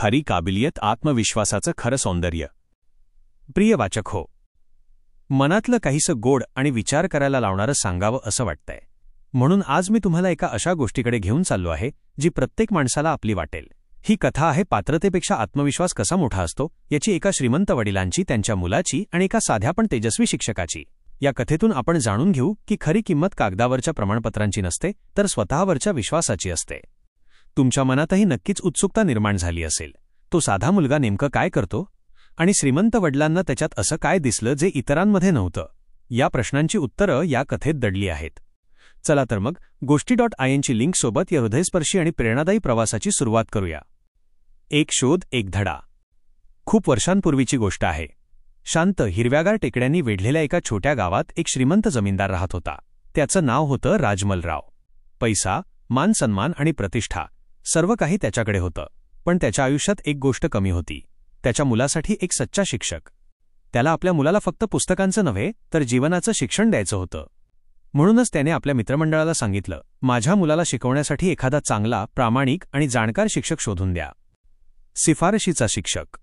खरी काबिलियत आत्मविश्वासाचं खरं सौंदर्य. प्रिय वाचक हो मनातलं काहीसं गोड आणि विचार करायला लावणारं सांगावं असं वाटतंय. म्हणून आज मी तुम्हाला एका अशा गोष्टीकडे घेऊन चाललो आहे जी प्रत्येक माणसाला आपली वाटेल. ही कथा आहे पात्रतेपेक्षा आत्मविश्वास कसा मोठा असतो याची एका श्रीमंत वडिलांची त्यांच्या मुलाची आणि एका साध्या पण तेजस्वी शिक्षकाची. या कथेतून आपण जाणून घेऊ की खरी किंमत कागदावरच्या प्रमाणपत्रांची नसते तर स्वतःवरच्या विश्वासाची असते. तुमच्या मनातही नक्कीच उत्सुकता निर्माण झाली असेल. तो साधा मुलगा नेमकं काय करतो? आणि श्रीमंत वडिलांना त्याच्यात असं काय दिसलं जे इतरांमध्ये नव्हतं? या प्रश्नांची उत्तरं या कथेत दडली आहेत. चला तर मग गोष्टी डॉट आय एनची लिंकसोबत या हृदयस्पर्शी आणि प्रेरणादायी प्रवासाची सुरुवात करूया. एक शोध एक धडा. खूप वर्षांपूर्वीची गोष्ट आहे. शांत हिरव्यागार टेकड्यांनी वेढलेल्या एका छोट्या गावात एक श्रीमंत जमीनदार राहत होता. त्याचं नाव होतं राजमलराव. पैसा मान सन्मान आणि प्रतिष्ठा. सर्व काही त्याच्याकडे होतं. पण त्याच्या आयुष्यात एक गोष्ट कमी होती. त्याच्या मुलासाठी एक सच्चा शिक्षक. त्याला आपल्या मुलाला फक्त पुस्तकांचं नव्हे तर जीवनाचं शिक्षण द्यायचं होतं. म्हणूनच त्याने आपल्या मित्रमंडळाला सांगितलं माझ्या मुलाला शिकवण्यासाठी एखादा चांगला प्रामाणिक आणि जाणकार शिक्षक शोधून द्या. शिफारशीचा शिक्षक.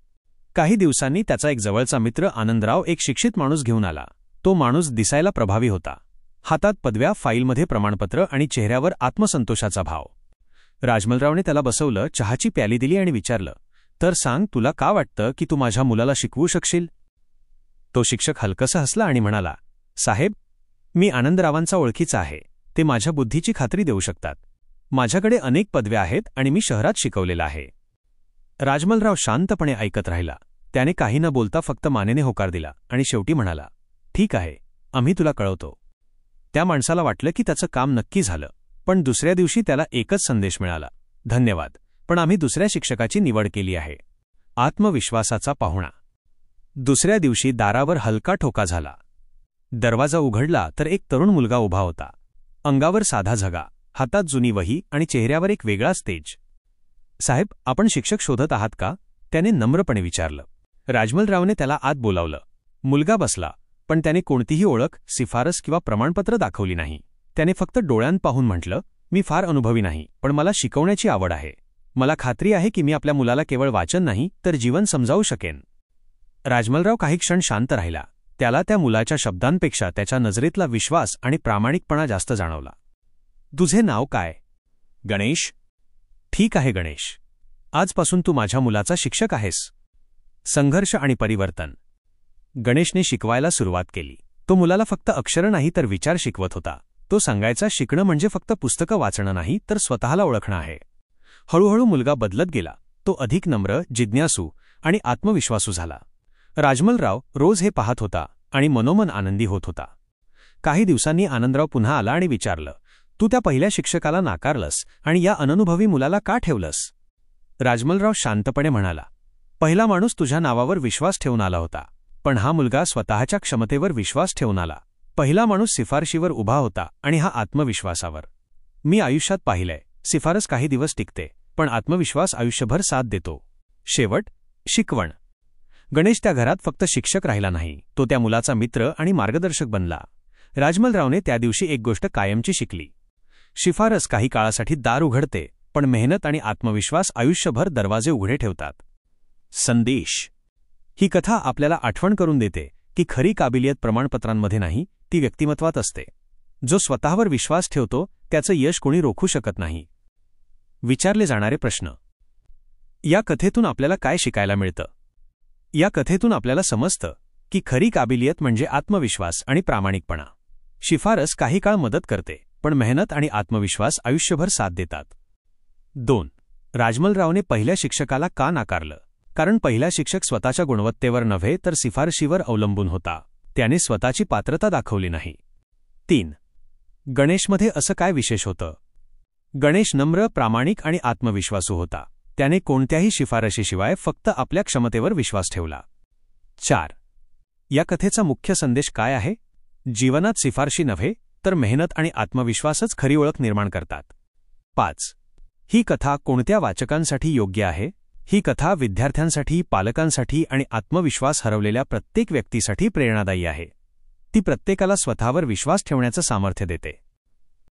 काही दिवसांनी त्याचा एक जवळचा मित्र आनंदराव एक शिक्षित माणूस घेऊन आला. तो माणूस दिसायला प्रभावी होता. हातात पदव्या फाईलमध्ये प्रमाणपत्र आणि चेहऱ्यावर आत्मसंतोषाचा भाव. राजमलरावने त्याला बसवलं चहाची प्याली दिली आणि विचारलं तर सांग तुला का वाटतं की तू माझ्या मुलाला शिकवू शकशील? तो शिक्षक हलकसं हसला आणि म्हणाला साहेब मी आनंदरावांचा ओळखीचा आहे. ते माझ्या बुद्धीची खात्री देऊ शकतात. माझ्याकडे अनेक पदव्या आहेत आणि मी शहरात शिकवलेला आहे. राजमलराव शांतपणे ऐकत राहिला. त्याने काही न बोलता फक्त मानेने होकार दिला आणि शेवटी म्हणाला ठीक आहे आम्ही तुला कळवतो. त्या माणसाला वाटलं की त्याचं काम नक्की झालं. पण दुसऱ्या दिवशी त्याला एकच संदेश मिळाला. धन्यवाद पण आम्ही दुसऱ्या शिक्षकाची निवड केली आहे. आत्मविश्वासाचा पाहुणा. दुसऱ्या दिवशी दारावर हलका ठोका झाला. दरवाजा उघडला तर एक तरुण मुलगा उभा होता. अंगावर साधा झगा हातात जुनी वही आणि चेहऱ्यावर एक वेगळाच तेज साहेब आपण शिक्षक शोधत आहात का? त्याने नम्रपणे विचारलं. राजमलरावने त्याला आत बोलावलं. मुलगा बसला पण त्याने कोणतीही ओळख शिफारस किंवा प्रमाणपत्र दाखवली नाही. त्याने फक्त डोळ्यांत पाहून म्हटलं मी फार अनुभवी नाही पण मला शिकवण्याची आवड आहे. मला खात्री आहे की मी आपल्या मुलाला केवळ वाचन नाही तर जीवन समजावू शकेन. राजमलराव काही क्षण शांत राहिला. त्याला त्या मुलाच्या शब्दांपेक्षा त्याच्या नजरेतला विश्वास आणि प्रामाणिकपणा जास्त जाणवला. तुझे नाव काय? गणेश. ठीक आहे गणेश. आजपासून तू माझ्या मुलाचा शिक्षक आहेस. संघर्ष आणि परिवर्तन. गणेशने शिकवायला सुरुवात केली. तो मुलाला फक्त अक्षरं नाही तर विचार शिकवत होता. तो सांगायचा शिकणं म्हणजे फक्त पुस्तकं वाचणं नाही तर स्वतःला ओळखणं आहे. हळूहळू मुलगा बदलत गेला. तो अधिक नम्र जिज्ञासू आणि आत्मविश्वासू झाला. राजमलराव रोज हे पाहत होता आणि मनोमन आनंदी होत होता. काही दिवसांनी आनंदराव पुन्हा आला आणि विचारलं तू त्या पहिल्या शिक्षकाला नाकारलंस आणि या अननुभवी मुलाला का ठेवलंस? राजमलराव शांतपणे म्हणाला पहिला माणूस तुझ्या नावावर विश्वास ठेवून आला होता पण हा मुलगा स्वतःच्या क्षमतेवर विश्वास ठेवून आला. पहिला माणूस शिफारशीवर उभा होता आणि हा आत्मविश्वासावर. मी आयुष्यात पाहिलंय शिफारस काही दिवस टिकते पण आत्मविश्वास आयुष्यभर साथ देतो. शेवट शिकवण. गणेश त्या घरात फक्त शिक्षक राहिला नाही तो त्या मुलाचा मित्र आणि मार्गदर्शक बनला. राजमलरावने त्या दिवशी एक गोष्ट कायमची शिकली. शिफारस काही काळासाठी दार उघडते पण मेहनत आणि आत्मविश्वास आयुष्यभर दरवाजे उघडे ठेवतात. संदेश. ही कथा आपल्याला आठवण करून देते की खरी काबिलियत प्रमाणपत्रांमध्ये नाही ती व्यक्तिमत्वात असते. जो स्वतःवर विश्वास ठेवतो त्याचं यश कोणी रोखू शकत नाही. विचारले जाणारे प्रश्न. या कथेतून आपल्याला काय शिकायला मिळतं? या कथेतून आपल्याला समजतं की खरी काबिलियत म्हणजे आत्मविश्वास आणि प्रामाणिकपणा. शिफारस काही काळ मदत करते पण मेहनत आणि आत्मविश्वास आयुष्यभर साथ देतात. दोन. राजमलरावने पहिल्या शिक्षकाला का नाकारलं? कारण पहिला शिक्षक स्वतःच्या गुणवत्तेवर नव्हे तर शिफारशीवर अवलंबून होता. त्याने स्वतःची पात्रता दाखवली नाही. तीन. गणेशमध्ये असं काय विशेष होतं? गणेश नम्र प्रामाणिक आणि आत्मविश्वासू होता. त्याने कोणत्याही शिफारशीशिवाय फक्त आपल्या क्षमतेवर विश्वास ठेवला. चार. या कथेचा मुख्य संदेश काय आहे? जीवनात शिफारशी नव्हे तर मेहनत आणि आत्मविश्वासच खरी ओळख निर्माण करतात. पाच. ही कथा कोणत्या वाचकांसाठी योग्य आहे? ही कथा विद्यार्थ्यांसाठी पालकांसाठी आणि आत्मविश्वास हरवलेल्या प्रत्येक व्यक्तीसाठी प्रेरणादायी आहे. ती प्रत्येकाला स्वतःवर विश्वास ठेवण्याचं सामर्थ्य देते.